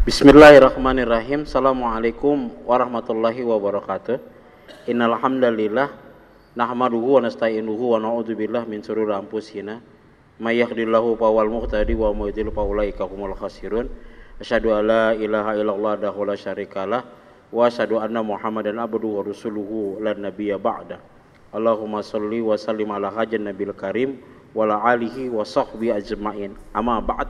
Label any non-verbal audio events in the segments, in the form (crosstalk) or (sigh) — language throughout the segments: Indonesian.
Bismillahirrahmanirrahim. Assalamualaikum warahmatullahi wabarakatuh. Innal hamdalillah nahmaduhu wa nasta'inuhu wa na'udzubillah min shururi anfusina may yahdihillahu fawal muhtadi wa may yudlil fa ulaika humul khasirun. Asyhadu an la ilaha illallah dahu la syarikalah wa asyhadu anna Muhammadan abduhu wa rasuluhu la nabiyya ba'da. Allahumma shalli wa sallim ala hajan nabil karim wa ala alihi wa sahbihi ajma'in. Amma ba'd.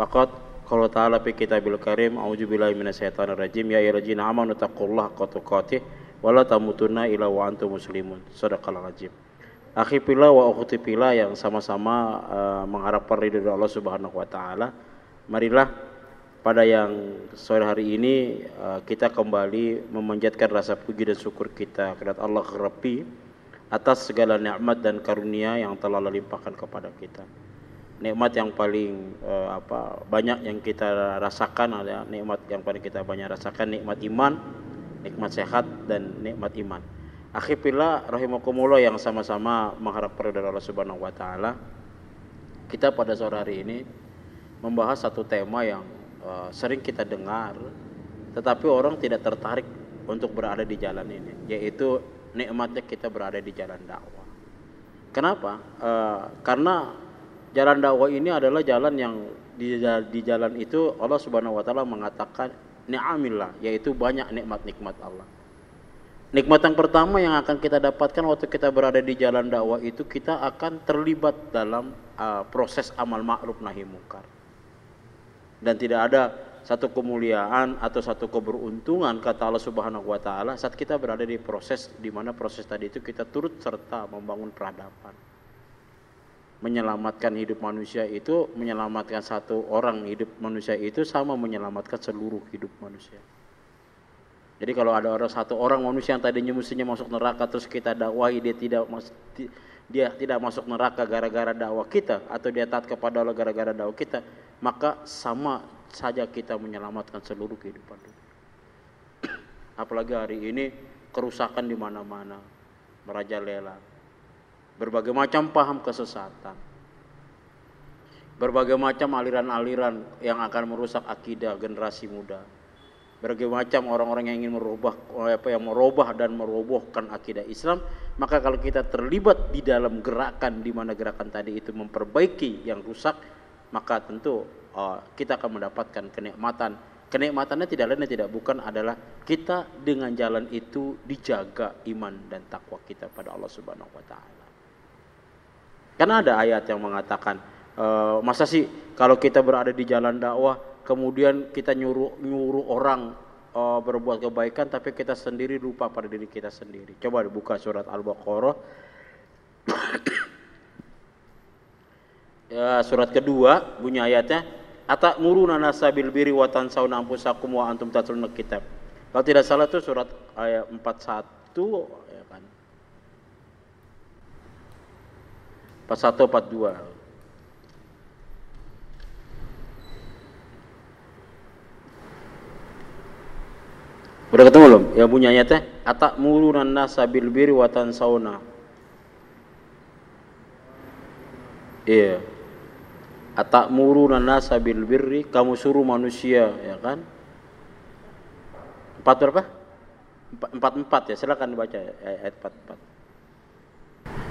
Faqad qala ta'ala fi kitabil karim a'udzu billahi minasyaitonir rajim ya ayyuhallazina amanu taqullaha haqqa tuqatih wa la tamutunna illa wa antum muslimun. Sadaqallahul azim. Akhi pila wa ukhti pila yang sama-sama uh, mengharapkan ridho Allah Subhanahu wa taala. Marilah pada yang sore hari ini uh, kita kembali memanjatkan rasa puji dan syukur kita kepada Allah Rabbi atas segala nikmat dan karunia yang telah limpahkan kepada kita nikmat yang paling uh, apa banyak yang kita rasakan ada nikmat yang paling kita banyak rasakan nikmat iman, nikmat sehat dan nikmat iman. Akhirnya rahimakumullah yang sama-sama mengharap dari Allah Subhanahu wa taala. Kita pada sore hari ini membahas satu tema yang uh, sering kita dengar tetapi orang tidak tertarik untuk berada di jalan ini yaitu nikmatnya kita berada di jalan dakwah. Kenapa? Uh, karena jalan dakwah ini adalah jalan yang di, di jalan itu Allah Subhanahu wa taala mengatakan ni'amillah yaitu banyak nikmat-nikmat Allah. Nikmat yang pertama yang akan kita dapatkan waktu kita berada di jalan dakwah itu kita akan terlibat dalam uh, proses amal ma'ruf nahi mungkar. Dan tidak ada satu kemuliaan atau satu keberuntungan kata Allah Subhanahu wa taala saat kita berada di proses di mana proses tadi itu kita turut serta membangun peradaban menyelamatkan hidup manusia itu menyelamatkan satu orang hidup manusia itu sama menyelamatkan seluruh hidup manusia. Jadi kalau ada orang satu orang manusia yang tadinya mestinya masuk neraka terus kita dakwahi dia tidak dia tidak masuk neraka gara-gara dakwah kita atau dia taat kepada Allah gara-gara dakwah kita, maka sama saja kita menyelamatkan seluruh kehidupan dunia. Apalagi hari ini kerusakan di mana-mana, merajalela berbagai macam paham kesesatan, berbagai macam aliran-aliran yang akan merusak akidah generasi muda, berbagai macam orang-orang yang ingin merubah apa yang merubah dan merobohkan akidah Islam, maka kalau kita terlibat di dalam gerakan di mana gerakan tadi itu memperbaiki yang rusak, maka tentu uh, kita akan mendapatkan kenikmatan. Kenikmatannya tidak lain dan tidak bukan adalah kita dengan jalan itu dijaga iman dan takwa kita pada Allah Subhanahu wa taala. Karena ada ayat yang mengatakan, e, masa sih kalau kita berada di jalan dakwah, kemudian kita nyuruh nyuruh orang e, berbuat kebaikan, tapi kita sendiri lupa pada diri kita sendiri. Coba dibuka surat Al-Baqarah. ya, surat kedua bunyi ayatnya, Atak muruna nasabil biri wa tansawna anfusakum wa antum tatluna kitab. Kalau tidak salah itu surat ayat 41 41 42. Udah ketemu belum? Yang punya ayatnya atak mulunan nasa bil biri wa tansawna. Iya. Atak mulunan nasa bil birri kamu suruh manusia ya kan? Empat berapa? Empat empat ya silakan dibaca ayat empat empat.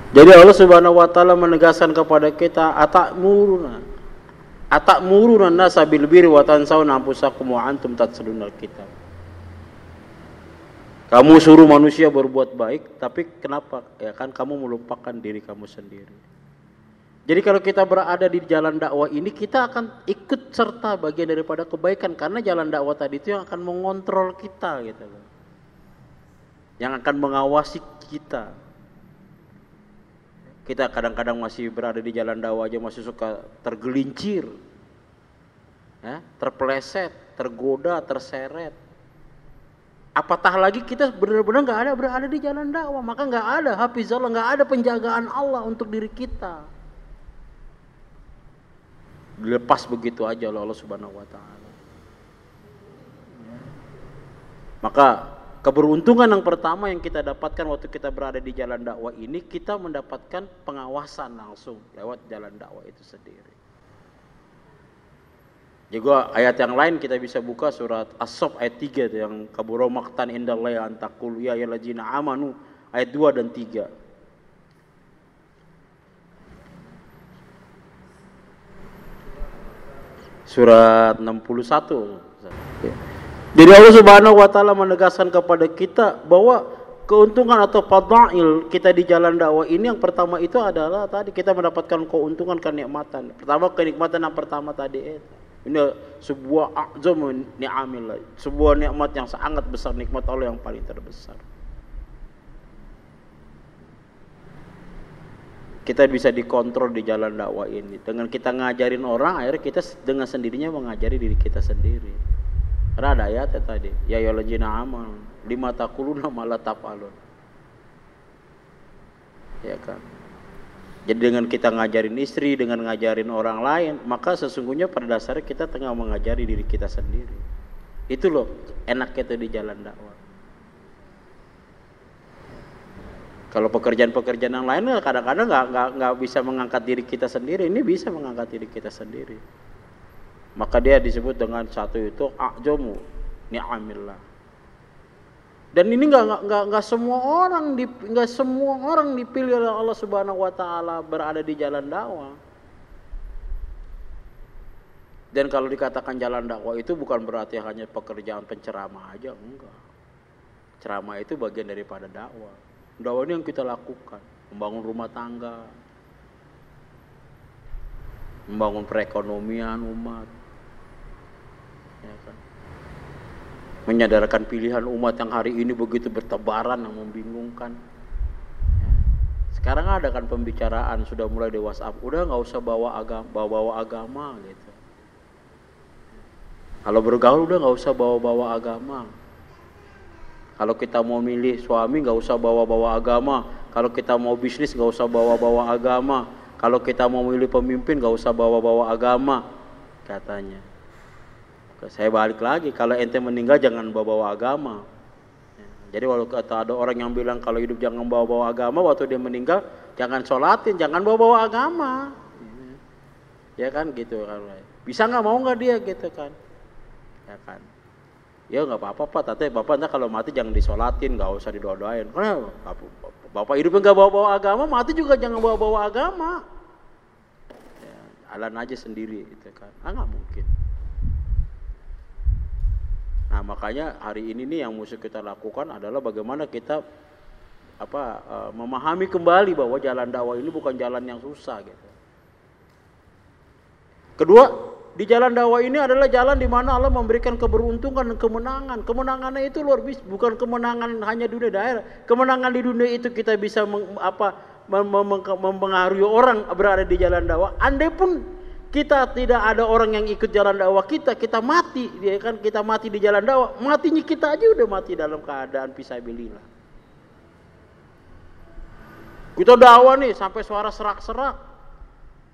Jadi Allah Subhanahu wa taala menegaskan kepada kita atakmuruna atakmuruna nasa bil birri wa tansawna anfusakum wa antum tatlunal kitab. Kamu suruh manusia berbuat baik, tapi kenapa? Ya kan kamu melupakan diri kamu sendiri. Jadi kalau kita berada di jalan dakwah ini, kita akan ikut serta bagian daripada kebaikan karena jalan dakwah tadi itu yang akan mengontrol kita gitu loh. Yang akan mengawasi kita kita kadang-kadang masih berada di jalan dakwah aja masih suka tergelincir, ya, terpeleset, tergoda, terseret. Apatah lagi kita benar-benar nggak ada berada di jalan dakwah, maka nggak ada hafizallah, nggak ada penjagaan Allah untuk diri kita. Dilepas begitu aja oleh Allah Subhanahu Wa Taala. Maka Keberuntungan yang pertama yang kita dapatkan waktu kita berada di jalan dakwah ini, kita mendapatkan pengawasan langsung lewat jalan dakwah itu sendiri. Juga ayat yang lain kita bisa buka surat As-Sof ayat 3 itu yang kaburo maktan indallahi antakul ya lajina amanu ayat 2 dan 3. Surat 61. Jadi Allah Subhanahu wa taala menegaskan kepada kita bahwa keuntungan atau fadail kita di jalan dakwah ini yang pertama itu adalah tadi kita mendapatkan keuntungan kenikmatan. Pertama kenikmatan yang pertama tadi itu. Ini sebuah azam ni'amillah, sebuah nikmat yang sangat besar, nikmat Allah yang paling terbesar. Kita bisa dikontrol di jalan dakwah ini. Dengan kita ngajarin orang, akhirnya kita dengan sendirinya mengajari diri kita sendiri. Karena ada ayatnya tadi, ya yolajina amal, lima takuluna malah tapalun. Ya kan? Jadi dengan kita ngajarin istri, dengan ngajarin orang lain, maka sesungguhnya pada dasarnya kita tengah mengajari diri kita sendiri. Itu loh enak kita di jalan dakwah. Kalau pekerjaan-pekerjaan yang lain kadang-kadang nggak nggak nggak bisa mengangkat diri kita sendiri, ini bisa mengangkat diri kita sendiri. Maka dia disebut dengan satu itu ajomu ni'amillah. Dan ini nggak nggak nggak semua orang di nggak semua orang dipilih oleh Allah Subhanahu Wa Taala berada di jalan dakwah. Dan kalau dikatakan jalan dakwah itu bukan berarti hanya pekerjaan penceramah aja, enggak. Ceramah itu bagian daripada dakwah. Dakwah ini yang kita lakukan, membangun rumah tangga, membangun perekonomian umat? Menyadarkan pilihan umat yang hari ini begitu bertebaran yang membingungkan. Ya. Sekarang ada kan pembicaraan sudah mulai di WhatsApp, udah nggak usah bawa agama, bawa bawa agama gitu. Kalau bergaul udah nggak usah bawa-bawa agama. Kalau kita mau milih suami nggak usah bawa-bawa agama. Kalau kita mau bisnis nggak usah bawa-bawa agama. Kalau kita mau milih pemimpin nggak usah bawa-bawa agama, katanya. Saya balik lagi, kalau ente meninggal jangan bawa-bawa agama. Jadi walau kata ada orang yang bilang kalau hidup jangan bawa-bawa agama, waktu dia meninggal jangan sholatin, jangan bawa-bawa agama. Ya kan gitu kan. Bisa nggak mau nggak dia gitu kan? Ya kan. Ya nggak apa-apa pak, tapi bapak nanti kalau mati jangan disolatin, nggak usah didoain. Karena bapak hidupnya nggak bawa-bawa agama, mati juga jangan bawa-bawa agama. Ya, alan aja sendiri gitu kan. Ah nggak mungkin. Nah makanya hari ini nih yang mesti kita lakukan adalah bagaimana kita apa uh, memahami kembali bahwa jalan dakwah ini bukan jalan yang susah gitu. Kedua, di jalan dakwah ini adalah jalan di mana Allah memberikan keberuntungan dan kemenangan. Kemenangannya itu luar biasa, bukan kemenangan hanya dunia daerah. Kemenangan di dunia itu kita bisa meng, apa mempengaruhi orang berada di jalan dakwah. Andai pun kita tidak ada orang yang ikut jalan dakwah kita, kita mati, dia kan kita mati di jalan dakwah, matinya kita aja udah mati dalam keadaan pisabilillah. Kita dakwah nih sampai suara serak-serak.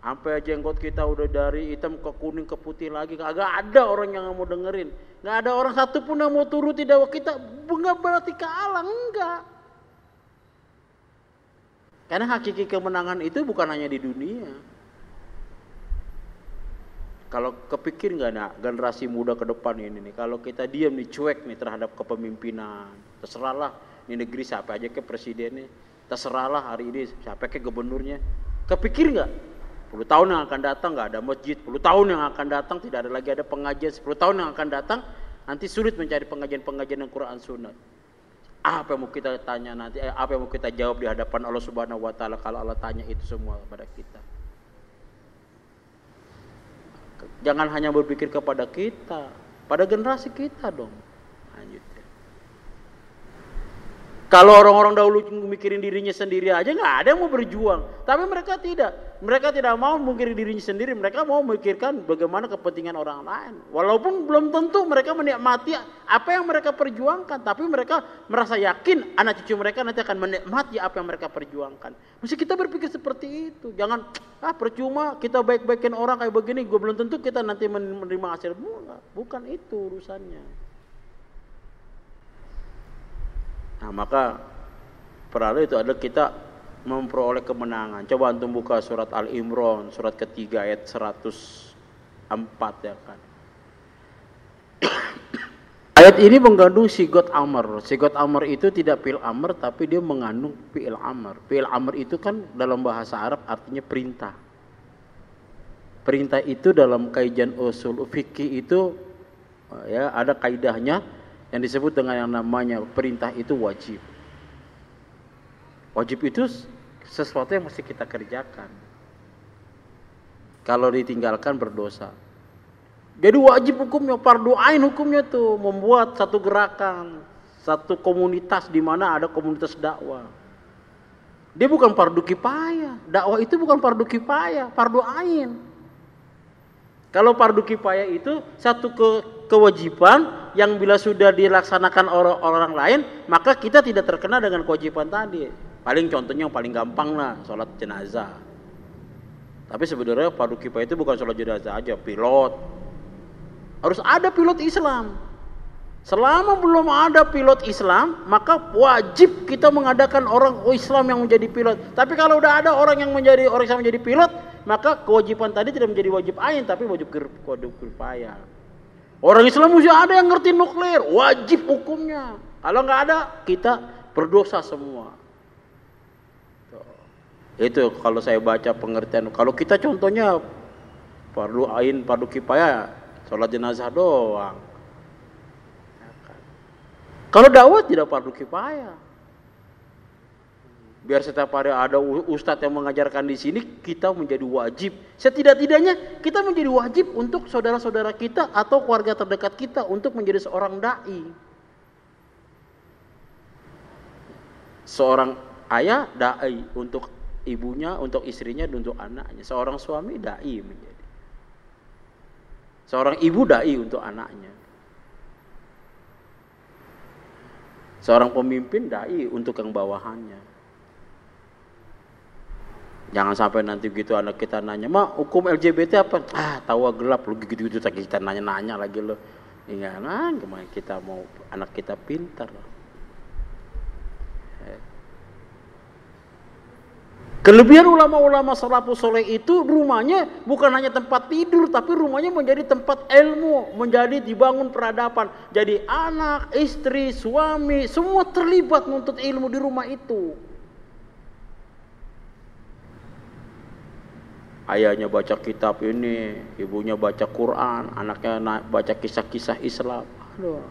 Sampai jenggot kita udah dari hitam ke kuning ke putih lagi, kagak ada orang yang mau dengerin. Nggak ada orang satu pun yang mau turuti dakwah kita, enggak berarti kalah, enggak. Karena hakiki kemenangan itu bukan hanya di dunia, kalau kepikir nggak nak generasi muda ke depan ini nih, kalau kita diam nih cuek nih terhadap kepemimpinan, terserahlah ini negeri siapa aja ke presidennya, terserahlah hari ini siapa ke gubernurnya, kepikir nggak? 10 tahun yang akan datang nggak ada masjid, 10 tahun yang akan datang tidak ada lagi ada pengajian, 10 tahun yang akan datang nanti sulit mencari pengajian-pengajian yang Quran Sunnah. Apa yang mau kita tanya nanti, eh, apa yang mau kita jawab di hadapan Allah Subhanahu Wa Taala kalau Allah tanya itu semua kepada kita? Jangan hanya berpikir kepada kita, pada generasi kita dong. Kalau orang-orang dahulu mikirin dirinya sendiri aja nggak ada yang mau berjuang, tapi mereka tidak. Mereka tidak mau memikirkan dirinya sendiri, mereka mau memikirkan bagaimana kepentingan orang lain. Walaupun belum tentu mereka menikmati apa yang mereka perjuangkan, tapi mereka merasa yakin anak cucu mereka nanti akan menikmati apa yang mereka perjuangkan. Mesti kita berpikir seperti itu. Jangan ah percuma kita baik-baikin orang kayak begini, gue belum tentu kita nanti menerima hasil. Bukan itu urusannya. Nah maka peralo itu adalah kita memperoleh kemenangan. Coba antum buka surat Al-Imran, surat ketiga ayat 104 ya kan. (coughs) Ayat ini mengandung sigot amr. Sigot amr itu tidak pil amr tapi dia mengandung pil amr. Pil amr itu kan dalam bahasa Arab artinya perintah. Perintah itu dalam kaidan usul fikih itu ya ada kaidahnya yang disebut dengan yang namanya perintah itu wajib. Wajib itu sesuatu yang mesti kita kerjakan. Kalau ditinggalkan berdosa. Jadi wajib hukumnya, fardu ain hukumnya tuh membuat satu gerakan, satu komunitas di mana ada komunitas dakwah. Dia bukan fardu kifayah. Dakwah itu bukan fardu kifayah, fardu ain. Kalau fardu kifayah itu satu ke, kewajiban yang bila sudah dilaksanakan orang-orang lain, maka kita tidak terkena dengan kewajiban tadi. Paling contohnya yang paling gampang lah, sholat jenazah. Tapi sebenarnya fardu itu bukan sholat jenazah aja, pilot, harus ada pilot Islam. Selama belum ada pilot Islam, maka wajib kita mengadakan orang Islam yang menjadi pilot. Tapi kalau udah ada orang yang menjadi orang Islam menjadi pilot, maka kewajiban tadi tidak menjadi wajib ain tapi wajib wajib. Orang Islam mesti ada yang ngerti nuklir, wajib hukumnya. Kalau nggak ada, kita berdosa semua. Itu kalau saya baca pengertian. Kalau kita contohnya fardu ain, fardu kifayah, Sholat jenazah doang. Kalau dakwah tidak fardu kifayah. Biar setiap hari ada ustadz yang mengajarkan di sini, kita menjadi wajib. Setidak-tidaknya kita menjadi wajib untuk saudara-saudara kita atau keluarga terdekat kita untuk menjadi seorang dai. Seorang ayah dai untuk ibunya, untuk istrinya, untuk anaknya. Seorang suami dai menjadi. Seorang ibu dai untuk anaknya. Seorang pemimpin dai untuk yang bawahannya. Jangan sampai nanti gitu anak kita nanya, "Ma, hukum LGBT apa?" Ah, tahu gelap lu gitu-gitu kita nanya-nanya lagi lo. Iya, nah, gimana kita mau anak kita pintar. Kelebihan ulama-ulama salafus soleh itu rumahnya bukan hanya tempat tidur, tapi rumahnya menjadi tempat ilmu, menjadi dibangun peradaban. Jadi anak, istri, suami, semua terlibat menuntut ilmu di rumah itu. Ayahnya baca kitab ini, ibunya baca Quran, anaknya baca kisah-kisah Islam. Aduh.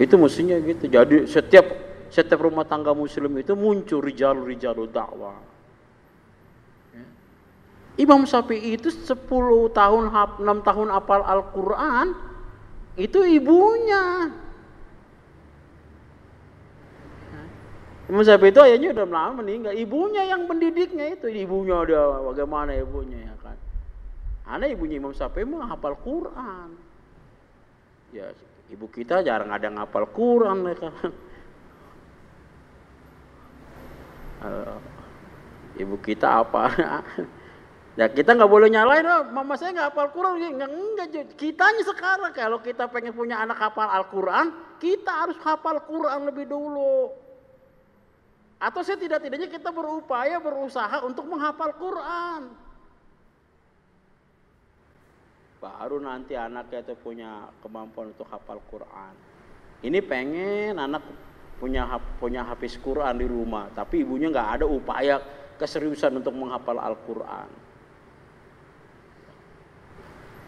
Itu mestinya gitu. Jadi setiap setiap rumah tangga muslim itu muncul rijal-rijal dakwah. Ya. Imam Syafi'i itu 10 tahun 6 tahun apal Al-Qur'an itu ibunya. Imam Syafi'i itu ayahnya udah lama meninggal, ibunya yang pendidiknya itu, ibunya dia bagaimana ibunya ya kan. Anak ibunya Imam Syafi'i mah hafal Quran. Ya, ibu kita jarang ada yang hafal Quran ya kan. uh, (laughs) ibu kita apa (laughs) ya kita nggak boleh nyalain oh, mama saya nggak hafal Quran nggak enggak kitanya sekarang kalau kita pengen punya anak hafal Al Quran kita harus hafal Quran lebih dulu atau saya tidak tidaknya kita berupaya berusaha untuk menghafal Quran baru nanti anaknya itu punya kemampuan untuk hafal Quran ini pengen anak punya punya hafiz Quran di rumah, tapi ibunya nggak ada upaya keseriusan untuk menghafal Al-Quran.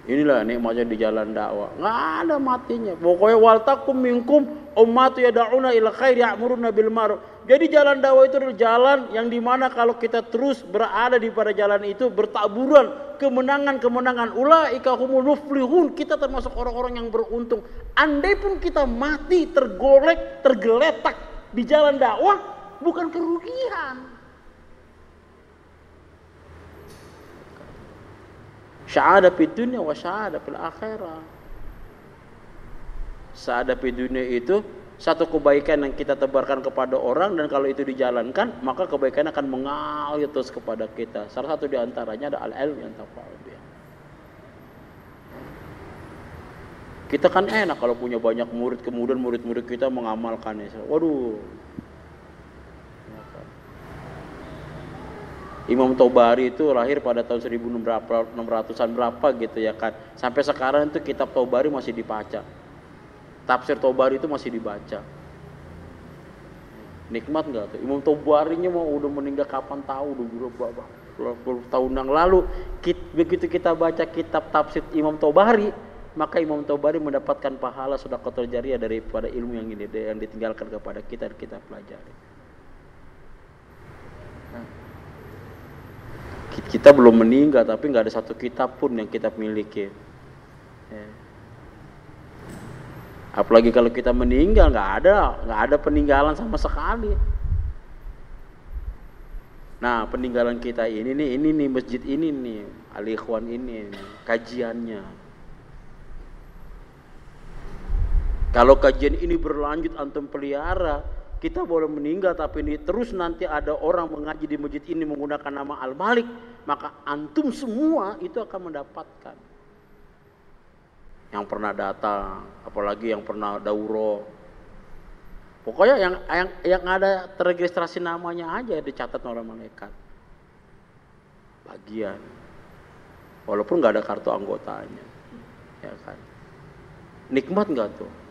Inilah nikmatnya di jalan dakwah. Nggak ada matinya. Pokoknya waltakum minkum ummatu yad'una ila khair ya'muruna bil ma'ruf. Jadi jalan dakwah itu adalah jalan yang di mana kalau kita terus berada di pada jalan itu bertaburan kemenangan-kemenangan ulaika humul muflihun. Kita termasuk orang-orang yang beruntung. Andai pun kita mati tergolek, tergeletak di jalan dakwah bukan kerugian. Syahada fi dunia wa syahada fil akhirah. Syahada fi dunia itu satu kebaikan yang kita tebarkan kepada orang dan kalau itu dijalankan maka kebaikan akan mengalir terus kepada kita. Salah satu di antaranya ada al-ilm yang tafa'ul Kita kan enak kalau punya banyak murid, kemudian murid-murid kita mengamalkannya. Waduh. Imam Tobari itu lahir pada tahun 1600-an berapa gitu ya kan. Sampai sekarang itu kitab Tobari masih dibaca. Tafsir Tobari itu masih dibaca. Nikmat nggak tuh? Imam Tobarinya mau udah meninggal kapan tahu udah berapa tahun yang lalu. Begitu kita baca kitab tafsir Imam Tobari, maka Imam Tobari mendapatkan pahala sudah kotor jariah daripada ilmu yang ini yang ditinggalkan kepada kita dan kita pelajari. Kita belum meninggal tapi nggak ada satu kitab pun yang kita miliki. Ya. apalagi kalau kita meninggal nggak ada nggak ada peninggalan sama sekali. Nah peninggalan kita ini nih ini nih masjid ini nih alikhwan ini nih, kajiannya. Kalau kajian ini berlanjut antum pelihara kita boleh meninggal tapi ini terus nanti ada orang mengaji di masjid ini menggunakan nama Al-Malik, maka antum semua itu akan mendapatkan. Yang pernah datang, apalagi yang pernah dauro. Pokoknya yang yang yang ada terregistrasi namanya aja dicatat oleh malaikat. Bagian. Walaupun nggak ada kartu anggotanya. Ya kan. Nikmat nggak tuh?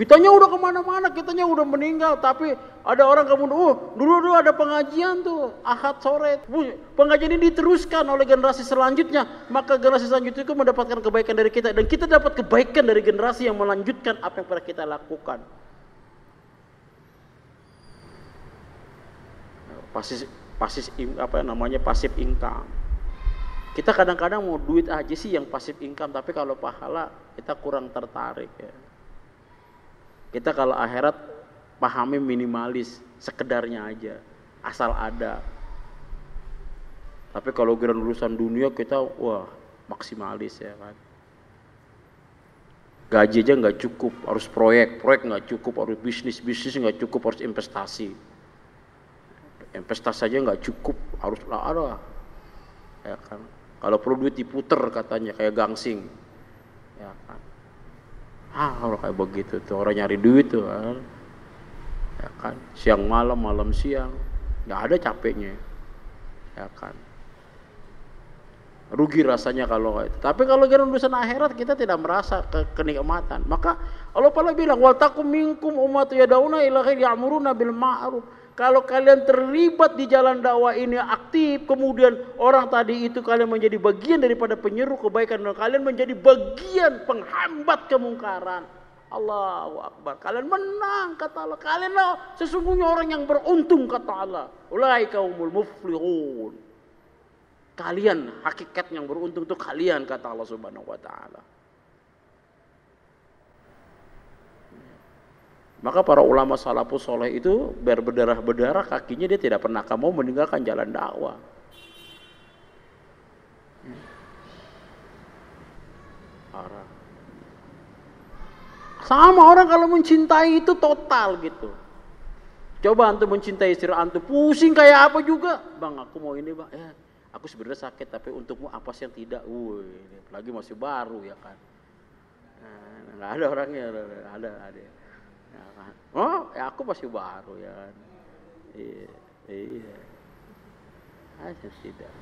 Kitanya udah ke mana-mana, kitanya udah meninggal, tapi ada orang kamu, oh dulu dulu ada pengajian tuh, ahad sore, pengajian ini diteruskan oleh generasi selanjutnya, maka generasi selanjutnya itu mendapatkan kebaikan dari kita, dan kita dapat kebaikan dari generasi yang melanjutkan apa yang pernah kita lakukan. Pasis, pasis apa namanya pasif income. Kita kadang-kadang mau duit aja sih yang pasif income, tapi kalau pahala kita kurang tertarik ya. Kita kalau akhirat pahami minimalis, sekedarnya aja, asal ada. Tapi kalau kira urusan dunia kita wah maksimalis ya kan. Gaji aja nggak cukup, harus proyek, proyek nggak cukup, harus bisnis, bisnis nggak cukup, harus investasi. Investasi aja nggak cukup, harus lah ada. Ya kan. Kalau perlu duit diputer katanya kayak gangsing. Ya kan ah kalau kayak begitu tuh orang nyari duit tuh kan ya kan siang malam malam siang nggak ada capeknya ya kan rugi rasanya kalau itu. Tapi kalau kita urusan akhirat kita tidak merasa ke kenikmatan. Maka Allah Taala bilang wal takum minkum ummatu yad'una ila khair ya'muruna bil ma'ruf kalau kalian terlibat di jalan dakwah ini aktif, kemudian orang tadi itu kalian menjadi bagian daripada penyeru kebaikan dan kalian menjadi bagian penghambat kemungkaran. Allahu Akbar. Kalian menang kata Allah. Kalian lah sesungguhnya orang yang beruntung kata Allah. Ulai kaumul muflihun. Kalian hakikat yang beruntung itu kalian kata Allah Subhanahu wa taala. Maka para ulama salafus soleh itu berberdarah-berdarah kakinya dia tidak pernah mau meninggalkan jalan dakwah. Sama orang kalau mencintai itu total gitu. Coba antum mencintai istri antum, pusing kayak apa juga. Bang, aku mau ini bang. Ya, aku sebenarnya sakit, tapi untukmu apa sih yang tidak? Wih, lagi masih baru ya kan. Nah, ada orangnya, ada, ada. Ya kan? Oh, ya aku masih baru ya kan. Iya. Iya. Tidak.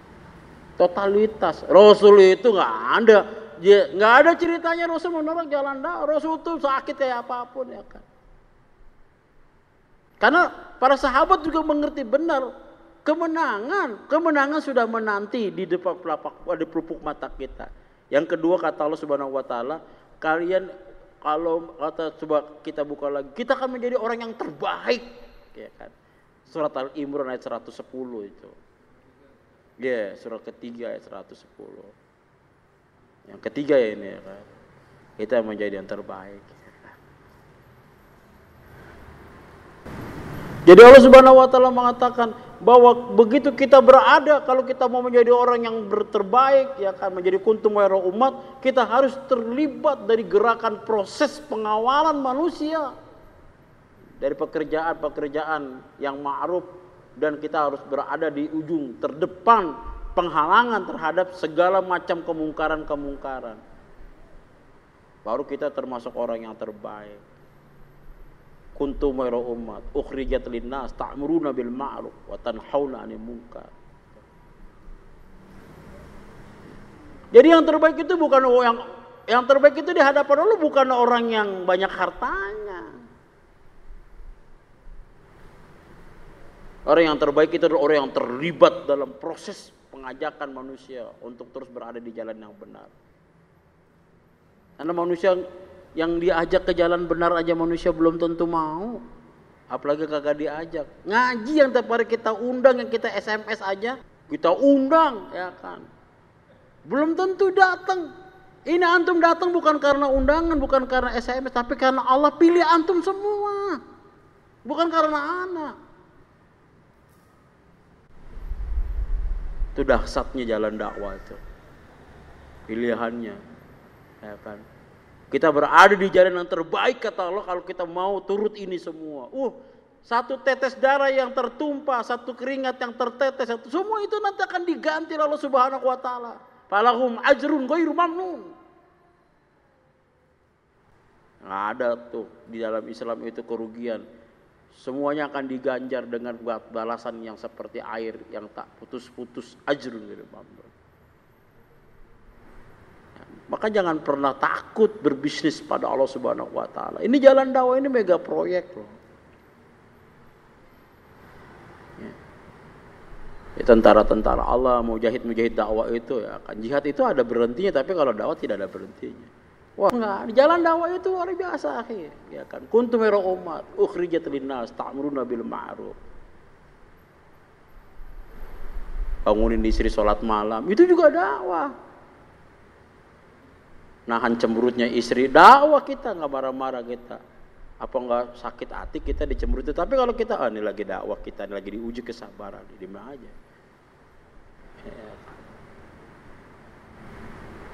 Totalitas. Rasul itu nggak ada. Dia nggak ada ceritanya Rasul menolak jalan. Rasul itu sakit kayak apa pun ya kan. Karena para sahabat juga mengerti benar kemenangan, kemenangan sudah menanti di depan pelapak di pelupuk mata kita. Yang kedua kata Allah Subhanahu wa taala, kalian kalau kata coba kita buka lagi, kita akan menjadi orang yang terbaik, ya kan? Surat Al Imran ayat 110 itu. Ya, yeah, surat ketiga ayat 110. Yang ketiga ya ini ya kan. Kita menjadi yang terbaik. Ya kan? Jadi Allah Subhanahu wa taala mengatakan, bahwa begitu kita berada kalau kita mau menjadi orang yang terbaik ya kan menjadi kuntum umat kita harus terlibat dari gerakan proses pengawalan manusia. Dari pekerjaan-pekerjaan yang ma'ruf dan kita harus berada di ujung terdepan penghalangan terhadap segala macam kemungkaran-kemungkaran. Baru kita termasuk orang yang terbaik kuntum khairu umat ukhrijat linnas ta'muruna bil ma'ruf wa tanhauna 'anil munkar Jadi yang terbaik itu bukan yang yang terbaik itu di hadapan Allah bukan orang yang banyak hartanya. Orang yang terbaik itu adalah orang yang terlibat dalam proses pengajakan manusia untuk terus berada di jalan yang benar. Karena manusia yang diajak ke jalan benar aja manusia belum tentu mau. Apalagi kagak diajak. Ngaji yang tiap hari kita undang, yang kita SMS aja, kita undang, ya kan. Belum tentu datang. Ini antum datang bukan karena undangan, bukan karena SMS, tapi karena Allah pilih antum semua. Bukan karena anak. Itu dahsyatnya jalan dakwah itu. Pilihannya. Ya kan. Kita berada di jalan yang terbaik kata Allah kalau kita mau turut ini semua. Uh, satu tetes darah yang tertumpah, satu keringat yang tertetes, satu semua itu nanti akan diganti oleh Allah Subhanahu wa taala. Falahum ajrun ghairu mamnun. Nggak ada tuh di dalam Islam itu kerugian. Semuanya akan diganjar dengan balasan yang seperti air yang tak putus-putus ajrun ghairu mamnun. Maka jangan pernah takut berbisnis pada Allah Subhanahu wa taala. Ini jalan dakwah ini mega proyek loh. Ya. ya tentara-tentara Allah, mujahid-mujahid dakwah itu ya kan. Jihad itu ada berhentinya tapi kalau dakwah tidak ada berhentinya. Wah enggak, jalan dakwah itu luar biasa akhir. Ya kan. Kuntum umat, ukhrijat linnas ta'muruna bil ma'ruf. Bangunin istri sholat malam, itu juga dakwah nahan cemberutnya istri. Dakwah kita nggak marah-marah kita. Apa nggak sakit hati kita dicemburuti tapi kalau kita ah, ini lagi dakwah kita ini lagi diuji kesabaran. Di mana aja. Ya.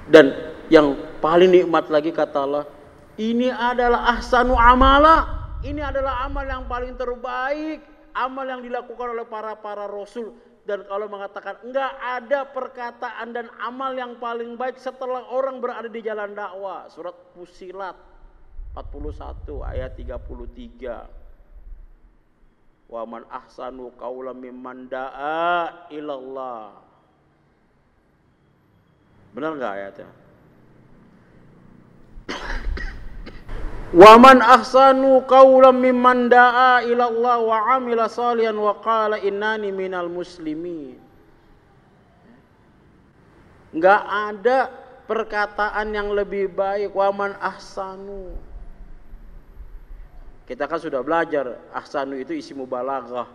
dan yang paling nikmat lagi kata Allah ini adalah ahsanu amala. Ini adalah amal yang paling terbaik. Amal yang dilakukan oleh para para rasul dan kalau mengatakan enggak ada perkataan dan amal yang paling baik setelah orang berada di jalan dakwah. Surat Fusilat 41 ayat 33. Wa man ahsanu qawlan mimman da'a ilallah. Benar enggak ayatnya? Wa man ahsanu qawlan mimman da'a ila Allah wa amila salihan wa qala innani minal muslimin. Enggak ada perkataan yang lebih baik wa man ahsanu. Kita kan sudah belajar ahsanu itu isi mubalaghah.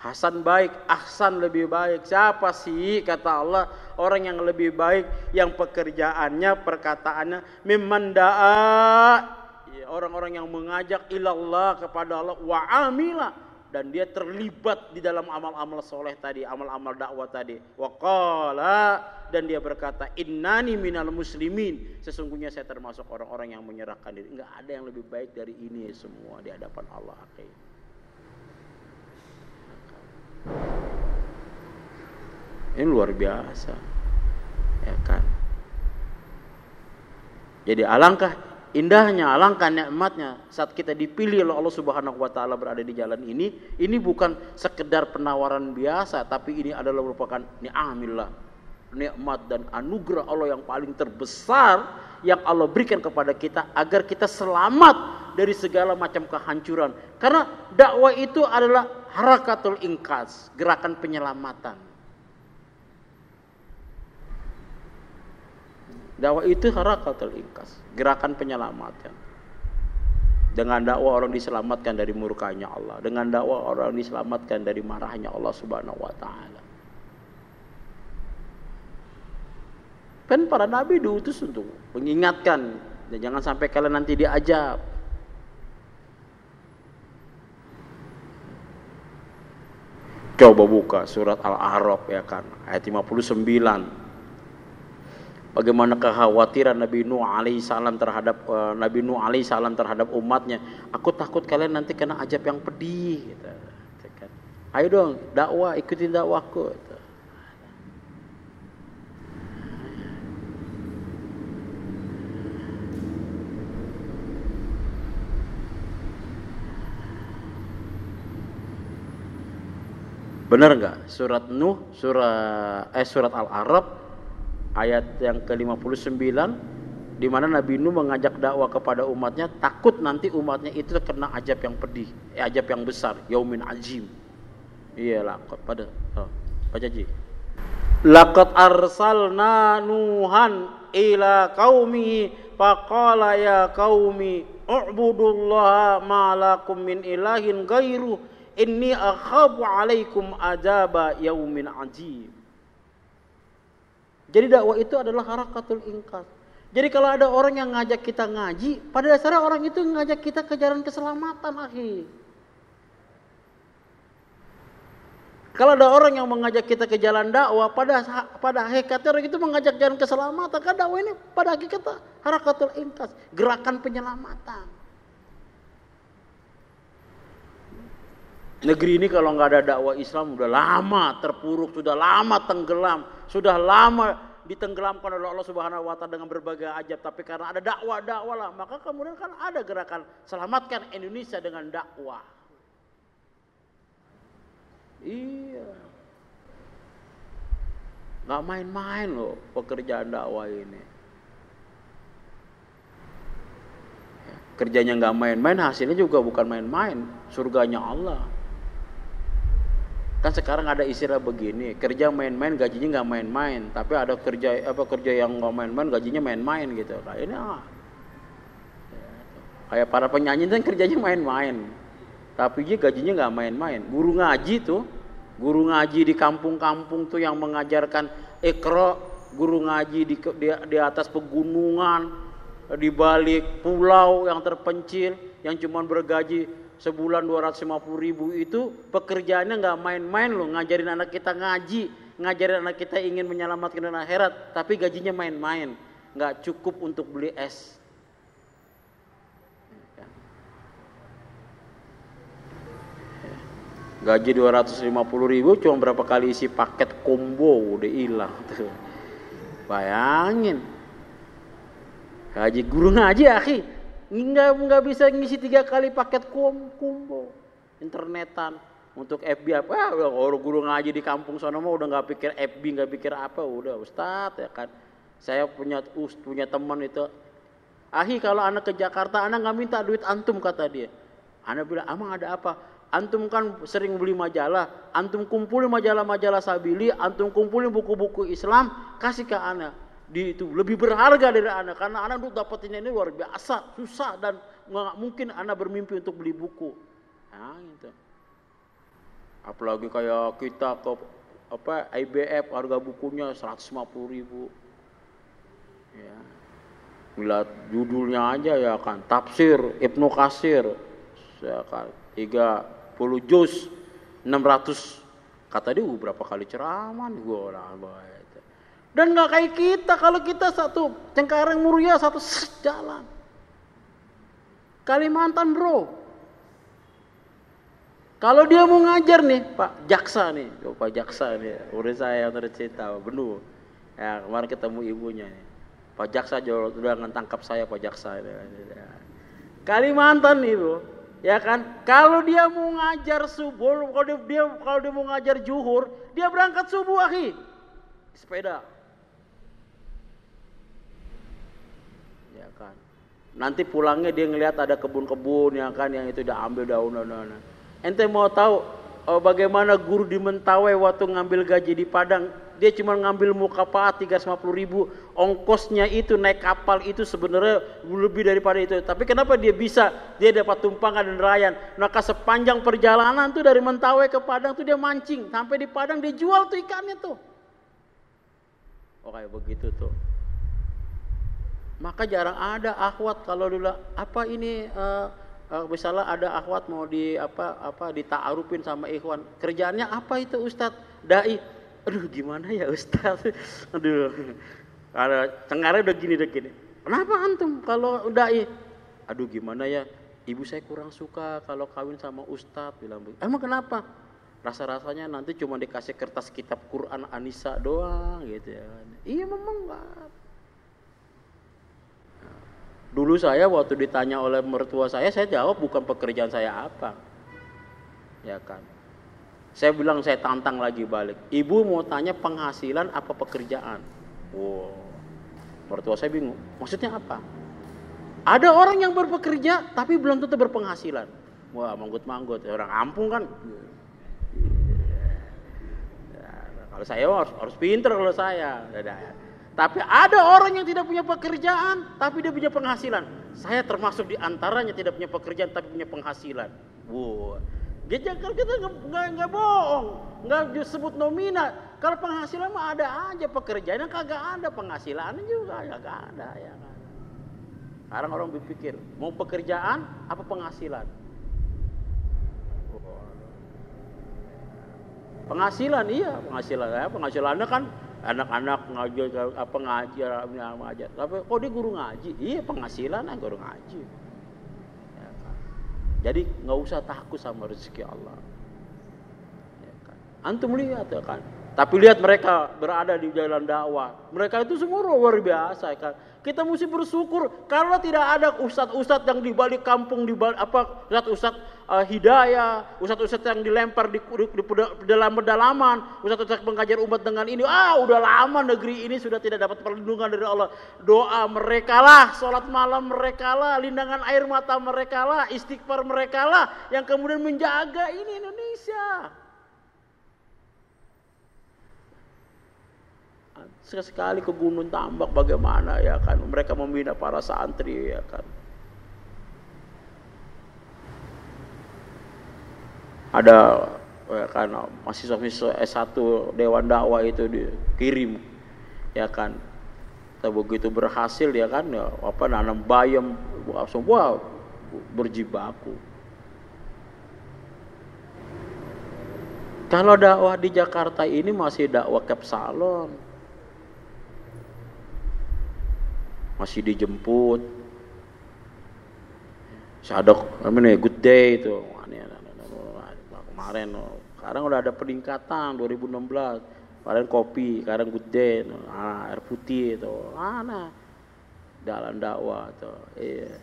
Hasan baik, ahsan lebih baik. Siapa sih kata Allah orang yang lebih baik yang pekerjaannya, perkataannya mimman da'a orang-orang yang mengajak ilallah kepada Allah wa amila dan dia terlibat di dalam amal-amal soleh tadi, amal-amal dakwah tadi. Waqala dan dia berkata, innani minal muslimin. Sesungguhnya saya termasuk orang-orang yang menyerahkan diri. Enggak ada yang lebih baik dari ini semua di hadapan Allah. Ini luar biasa, ya kan? Jadi alangkah indahnya, alangkah nikmatnya saat kita dipilih oleh Allah Subhanahu wa taala berada di jalan ini, ini bukan sekedar penawaran biasa, tapi ini adalah merupakan ni'amillah, nikmat dan anugerah Allah yang paling terbesar yang Allah berikan kepada kita agar kita selamat dari segala macam kehancuran. Karena dakwah itu adalah harakatul ingkas, gerakan penyelamatan. Dakwah itu harakatul ingkas gerakan penyelamatan. Dengan dakwah orang diselamatkan dari murkanya Allah. Dengan dakwah orang diselamatkan dari marahnya Allah Subhanahu wa taala. Kan para nabi diutus untuk mengingatkan dan jangan sampai kalian nanti diajab. Coba buka surat Al-A'raf ya kan ayat 59 bagaimana kekhawatiran Nabi Nuh alaihissalam terhadap uh, Nabi Nuh alaihissalam terhadap umatnya. Aku takut kalian nanti kena ajab yang pedih. Gitu. Kan. Ayo dong dakwah, ikutin dakwahku. Gitu. Benar nggak? Surat Nuh, surat eh surat Al-Arab ayat yang ke-59 di mana Nabi Nuh mengajak dakwah kepada umatnya takut nanti umatnya itu kena ajab yang pedih, eh, ajab yang besar, yaumin ajim. Iyalah pada oh, baca ji. Laqad arsalna Nuhan ila qaumihi faqala ya qaumi u'budullaha ma lakum min ilahin ghairu inni akhafu alaikum adaba yaumin ajim. Jadi dakwah itu adalah harakatul ingkar. Jadi kalau ada orang yang ngajak kita ngaji, pada dasarnya orang itu ngajak kita ke jalan keselamatan, akhi. Kalau ada orang yang mengajak kita ke jalan dakwah, pada pada hakikatnya orang itu mengajak jalan keselamatan. Karena dakwah ini pada hakikatnya harakatul ingkas, gerakan penyelamatan. Negeri ini kalau nggak ada dakwah Islam sudah lama terpuruk, sudah lama tenggelam, sudah lama ditenggelamkan oleh Allah Subhanahu wa taala dengan berbagai ajab tapi karena ada dakwah-dakwah lah maka kemudian kan ada gerakan selamatkan Indonesia dengan dakwah. Iya. Gak main-main loh pekerjaan dakwah ini. Kerjanya nggak main-main, hasilnya juga bukan main-main. Surganya Allah. Kan sekarang ada istilah begini, kerja main-main gajinya nggak main-main, tapi ada kerja apa kerja yang nggak main-main gajinya main-main gitu. Kayak ini ah. Kayak para penyanyi kan kerjanya main-main. Tapi dia gajinya nggak main-main. Guru ngaji tuh, guru ngaji di kampung-kampung tuh yang mengajarkan ikro, guru ngaji di, di, di atas pegunungan, di balik pulau yang terpencil, yang cuma bergaji sebulan 250 ribu itu pekerjaannya nggak main-main loh. Ngajarin anak kita ngaji ngajarin anak kita ingin menyelamatkan dunia akhirat tapi gajinya main-main. Nggak cukup untuk beli es. Gaji 250 ribu cuma berapa kali isi paket combo udah hilang tuh. Bayangin. Gaji guru ngaji akhi nggak nggak bisa ngisi tiga kali paket kum kumbo. Internetan. Untuk FB apa? Ya orang guru ngaji di kampung sana mah udah nggak pikir FB nggak pikir apa. Udah Ustadz ya kan. Saya punya us punya teman itu ahi kalau anak ke Jakarta anak nggak minta duit antum kata dia. Anak bilang amang ada apa? Antum kan sering beli majalah. Antum kumpulin majalah-majalah sabili antum kumpulin buku-buku Islam kasih ke anak di itu lebih berharga dari anak karena anak untuk dapetin ini luar biasa susah dan nggak mungkin anak bermimpi untuk beli buku. Nah, gitu. apalagi kayak kita ke apa IBF harga bukunya 150 ribu. Ya. Melihat judulnya aja ya kan tafsir Ibnu Kasir ya kan 30 juz 600 kata dia berapa kali ceramah gue orang dan nggak kayak kita, kalau kita satu Cengkareng Muria satu jalan. Kalimantan bro. Kalau dia mau ngajar nih, Pak Jaksa nih, oh, Pak Jaksa nih, udah saya cerita, benar. Ya kemarin ketemu ibunya nih. Pak Jaksa jual udah tangkap saya Pak Jaksa. Kalimantan bro, ya kan? Kalau dia mau ngajar subuh, kalau dia, kalau dia mau ngajar juhur, dia berangkat subuh akhi, sepeda. Nanti pulangnya dia ngelihat ada kebun-kebun yang kan yang itu udah ambil daun-daun. Ente mau tahu oh, bagaimana guru di Mentawai waktu ngambil gaji di Padang? Dia cuma ngambil muka paat 350 ribu. Ongkosnya itu naik kapal itu sebenarnya lebih daripada itu. Tapi kenapa dia bisa? Dia dapat tumpangan dan nelayan. Maka sepanjang perjalanan tuh dari Mentawai ke Padang tuh dia mancing. Sampai di Padang dia jual tuh ikannya tuh. Oh begitu tuh maka jarang ada akhwat kalau dulu. Apa ini uh, uh, misalnya ada akhwat mau di apa apa ditaarufin sama ikhwan. Kerjaannya apa itu Ustadz? Dai. Aduh gimana ya Ustadz? (laughs) Aduh. Ada tengarnya udah gini udah gini. Kenapa antum kalau dai? Aduh gimana ya? Ibu saya kurang suka kalau kawin sama Ustadz bilang emang kenapa? Rasa-rasanya nanti cuma dikasih kertas kitab Quran Anissa doang gitu ya. Iya memang Dulu saya waktu ditanya oleh mertua saya, saya jawab bukan pekerjaan saya apa. Ya kan. Saya bilang saya tantang lagi balik. Ibu mau tanya penghasilan apa pekerjaan? Wow. Mertua saya bingung. Maksudnya apa? Ada orang yang berpekerja tapi belum tentu berpenghasilan. Wah, manggut-manggut. Orang kampung kan. Ya, kalau saya harus, harus pinter kalau saya. Tapi ada orang yang tidak punya pekerjaan tapi dia punya penghasilan. Saya termasuk di antaranya tidak punya pekerjaan tapi punya penghasilan. Wow. Kita kita nggak bohong, nggak disebut nominal. Kalau penghasilan mah ada aja pekerjaan yang kagak ada penghasilan juga kagak ada ya kan. Sekarang orang berpikir mau pekerjaan apa penghasilan? Penghasilan iya penghasilan ya penghasilannya kan anak-anak ngajar apa ngajar ngajar tapi kok dia guru ngaji iya penghasilan kan guru ngaji jadi nggak usah takut sama rezeki Allah. Ya kan? Antum lihat ya kan. Tapi lihat mereka berada di jalan dakwah. Mereka itu semua luar biasa ya kan. Kita mesti bersyukur kalau tidak ada ustadz-ustadz yang di balik kampung di balik, apa ustadz-ustadz uh, hidayah, ustadz-ustadz yang dilempar di, di, di, di dalam pedalaman, ustadz-ustadz pengajar umat dengan ini. Ah, udah lama negeri ini sudah tidak dapat perlindungan dari Allah. Doa mereka lah, sholat malam mereka lah, lindangan air mata mereka lah, istighfar mereka lah yang kemudian menjaga ini Indonesia. sekali ke Gunung Tambak bagaimana ya kan mereka membina para santri ya kan ada ya kan mahasiswa-mahasiswa S1 Dewan Dakwah itu dikirim ya kan. Begitu berhasil ya kan ya, apa nanam bayam semua berjibaku. Kalau dakwah di Jakarta ini masih dakwah kapsalon masih dijemput. Sadok namanya good day itu kemarin. Sekarang udah ada peningkatan 2016 kemarin kopi sekarang good day. Ah, air putih itu. Mana? Jalan dakwah tuh iya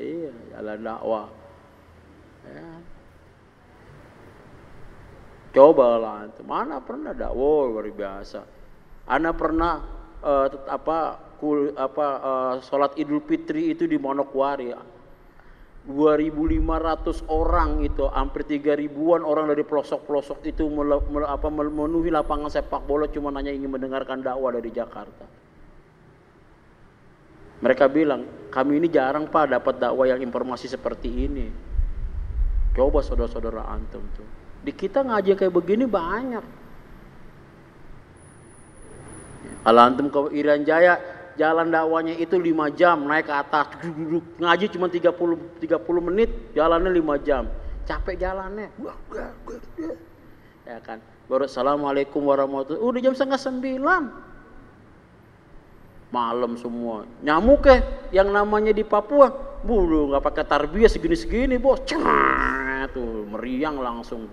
iya jalan dakwah. Ya. coba lah mana pernah dakwah luar biasa. Ana pernah uh, apa kul, apa uh, sholat Idul Fitri itu di Manokwari 2.500 orang itu hampir 3 ribuan orang dari pelosok-pelosok itu apa, memenuhi lapangan sepak bola cuma hanya ingin mendengarkan dakwah dari Jakarta. Mereka bilang kami ini jarang pak dapat dakwah yang informasi seperti ini. Coba saudara-saudara antum tuh. Di kita ngaji kayak begini banyak. Kalau antum ke Irian Jaya jalan dakwanya itu lima jam naik ke atas. Ngaji cuma 30 30 menit jalannya lima jam. Capek jalannya. Ya kan? Baru assalamualaikum warahmatullahi udah jam setengah sembilan. Malam semua. Nyamuk ke yang namanya di Papua. Bulu nggak pakai tarbiyah segini segini bos. Cah, tuh meriang langsung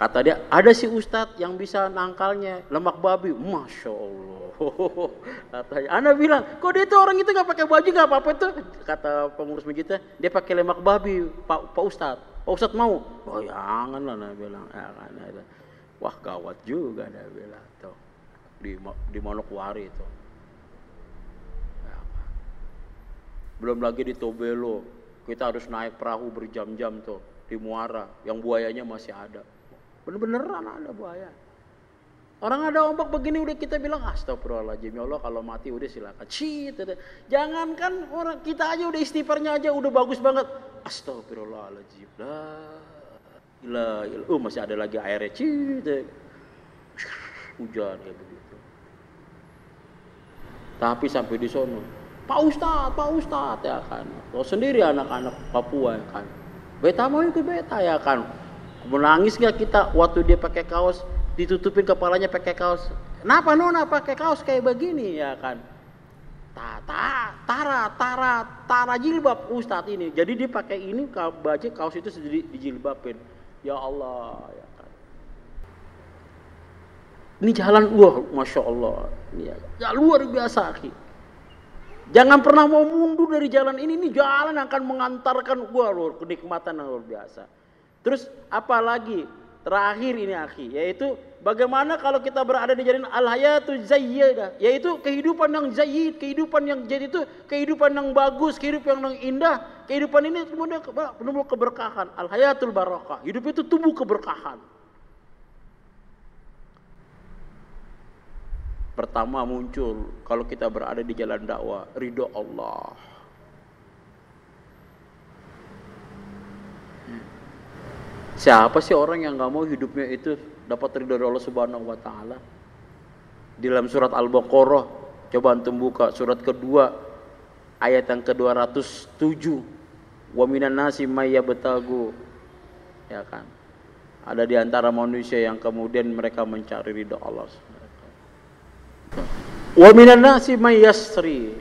kata dia ada si ustadz yang bisa nangkalnya lemak babi. Masya Allah. (laughs) Katanya Anda bilang kok dia itu orang itu nggak pakai baju nggak apa-apa itu kata pengurus masjidnya dia pakai lemak babi Pak Pak Ustad Pak Ustad mau? Oh jangan lah Nabi bilang. Ya kan ya, wah gawat juga dia bilang. Tuh di di Manokwari itu ya, kan. belum lagi di Tobelo kita harus naik perahu berjam-jam tuh di Muara yang buayanya masih ada bener-beneran ada buaya Orang ada ombak begini udah kita bilang astagfirullahaladzim ya Allah kalau mati udah silakan. Cit, jangankan orang kita aja udah istighfarnya aja udah bagus banget. Astagfirullahaladzim. Lah, ilah, ilah. Oh masih ada lagi airnya. Cit, hujan kayak begitu. Tapi sampai di sono, Pak Ustadz, Pak Ustadz ya kan. Lo sendiri anak-anak Papua ya kan. Beta mau ikut beta ya kan. Menangis gak kita waktu dia pakai kaos ditutupin kepalanya pakai kaos. Kenapa nona pakai kaos kayak begini ya kan? Tata, tara, tara, tara jilbab Ustadz ini. Jadi dia pakai ini baju kaos itu sendiri dijilbabin. Ya Allah, ya kan. Ini jalan wah, masya Allah. Ini ya, ya luar biasa, aki. Jangan pernah mau mundur dari jalan ini. Ini jalan akan mengantarkan gua luar kenikmatan yang luar biasa. Terus apalagi terakhir ini akhi, yaitu Bagaimana kalau kita berada di jalan al-hayatu zayyidah, yaitu kehidupan yang zayyid, kehidupan yang jadi itu kehidupan yang bagus, kehidupan yang indah. Kehidupan ini kemudian penuh keberkahan. Al-hayatul barakah. Hidup itu tumbuh keberkahan. Pertama muncul kalau kita berada di jalan dakwah, ridho Allah. Siapa sih orang yang nggak mau hidupnya itu dapat ridho dari Allah Subhanahu wa taala. Di dalam surat Al-Baqarah, coba antum buka surat kedua ayat yang ke-207. Wa minan nasi may yabtagu. Ya kan? Ada di antara manusia yang kemudian mereka mencari ridho Allah. Wa minan nasi may yasri.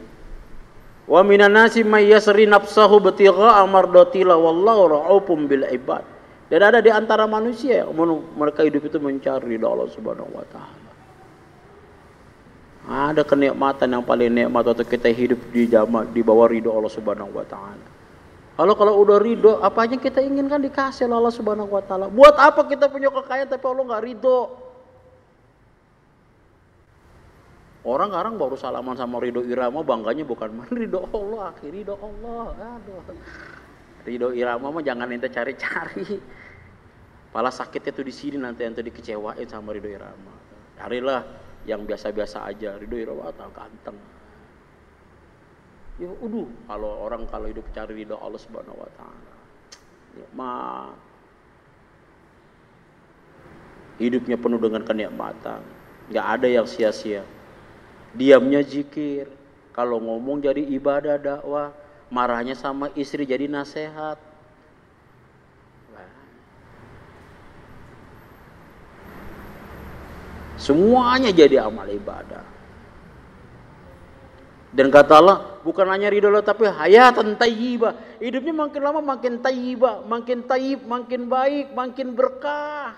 Wa minan nasi may yasri nafsahu batigha amardotila wallahu ra'upum bil ibad. Dan ada di antara manusia yang mereka hidup itu mencari ridha Allah Subhanahu wa taala. Ada kenikmatan yang paling nikmat waktu kita hidup di zaman di bawah ridho Allah Subhanahu wa taala. Kalau kalau udah ridho, apa aja kita inginkan dikasih oleh Allah Subhanahu wa taala. Buat apa kita punya kekayaan tapi Allah nggak ridho? Orang sekarang baru salaman sama Ridho Irama bangganya bukan (laughs) Ridho Allah, akhir Ridho Allah. Aduh. Ridho Irama mah jangan ente cari-cari. Pala sakit itu di sini nanti ente dikecewain sama Ridho Irama. Carilah yang biasa-biasa aja. Ridho Irama atau ganteng. Ya udah kalau orang kalau hidup cari ridho Allah Subhanahu wa taala. Ya, ma hidupnya penuh dengan kenikmatan. Gak ada yang sia-sia. Diamnya zikir, kalau ngomong jadi ibadah dakwah, marahnya sama istri jadi nasihat. Semuanya jadi amal ibadah. Dan kata Allah, bukan hanya ridho Allah tapi hayatan tayyibah. Hidupnya makin lama makin tayyibah, makin tayyib, makin baik, makin berkah.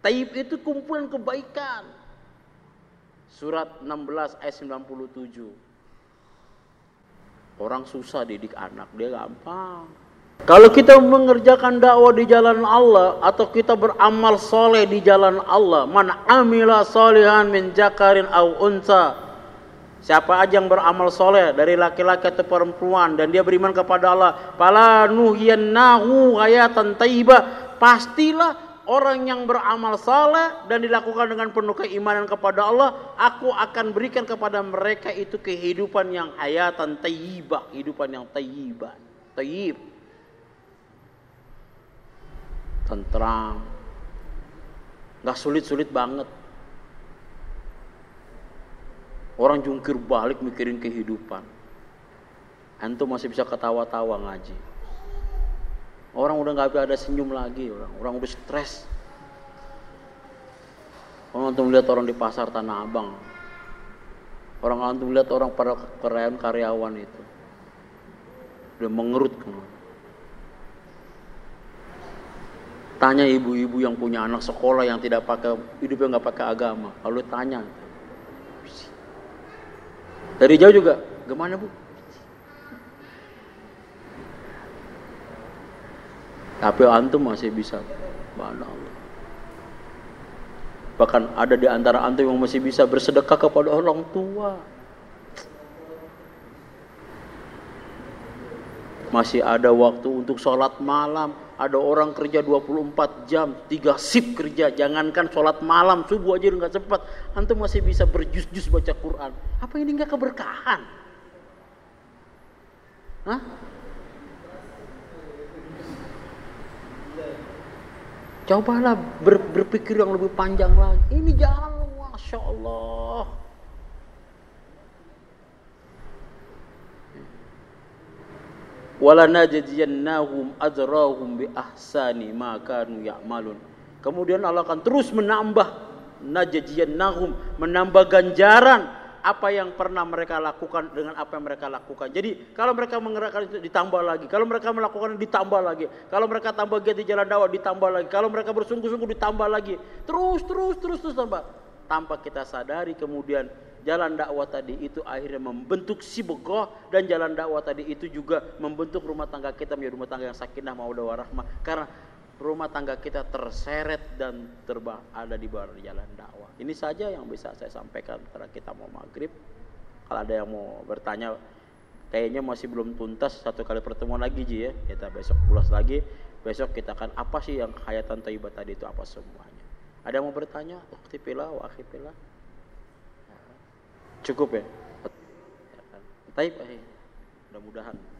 Tayyib itu kumpulan kebaikan. Surat 16 ayat 97. Orang susah didik anak, dia gampang. Kalau kita mengerjakan dakwah di jalan Allah atau kita beramal soleh di jalan Allah, mana amila solihan min jakarin au unsa. Siapa aja yang beramal soleh dari laki-laki atau perempuan dan dia beriman kepada Allah, pala nuhiyannahu hayatan taibah. Pastilah orang yang beramal soleh dan dilakukan dengan penuh keimanan kepada Allah, aku akan berikan kepada mereka itu kehidupan yang hayatan taibah, kehidupan yang taibah, taib tentram, nggak sulit-sulit banget. Orang jungkir balik mikirin kehidupan. Antum masih bisa ketawa-tawa ngaji. Orang udah nggak ada senyum lagi, orang orang udah stres. Orang antum lihat orang di pasar Tanah Abang, orang antum lihat orang pada karyawan karyawan itu, udah mengerut ke mana. Tanya ibu-ibu yang punya anak sekolah yang tidak pakai hidupnya nggak pakai agama. Lalu tanya, dari jauh juga, gimana bu? Tapi antum masih bisa, mana Allah. Bahkan ada di antara antum yang masih bisa bersedekah kepada orang tua. Masih ada waktu untuk sholat malam, ada orang kerja 24 jam, tiga sip kerja, jangankan sholat malam, subuh aja nggak sempat. Antum masih bisa berjus-jus baca Quran. Apa ini nggak keberkahan? Hah? Cobalah ber, berpikir yang lebih panjang lagi. Ini jalan, masya Allah. walanajziyannahum ajrahum bi ahsani ma kanu ya'malun. Kemudian Allah akan terus menambah najziyannahum menambah ganjaran apa yang pernah mereka lakukan dengan apa yang mereka lakukan. Jadi kalau mereka mengerahkan itu ditambah lagi, kalau mereka melakukan ditambah lagi, kalau mereka tambah giat di jalan dakwah ditambah lagi, kalau mereka bersungguh-sungguh ditambah lagi, terus terus terus terus tambah. Tanpa kita sadari kemudian jalan dakwah tadi itu akhirnya membentuk si begoh dan jalan dakwah tadi itu juga membentuk rumah tangga kita menjadi rumah tangga yang sakinah mawaddah warahmah. Karena rumah tangga kita terseret dan terbang ada di bawah jalan dakwah. Ini saja yang bisa saya sampaikan karena kita mau maghrib. Kalau ada yang mau bertanya, kayaknya masih belum tuntas satu kali pertemuan lagi Ji ya. Kita besok ulas lagi. Besok kita akan apa sih yang hayatan thayyibah tadi itu apa semuanya. Ada yang mau bertanya? Ukhtifillah wa akhifillah. Cukup ya? Taib, mudah-mudahan.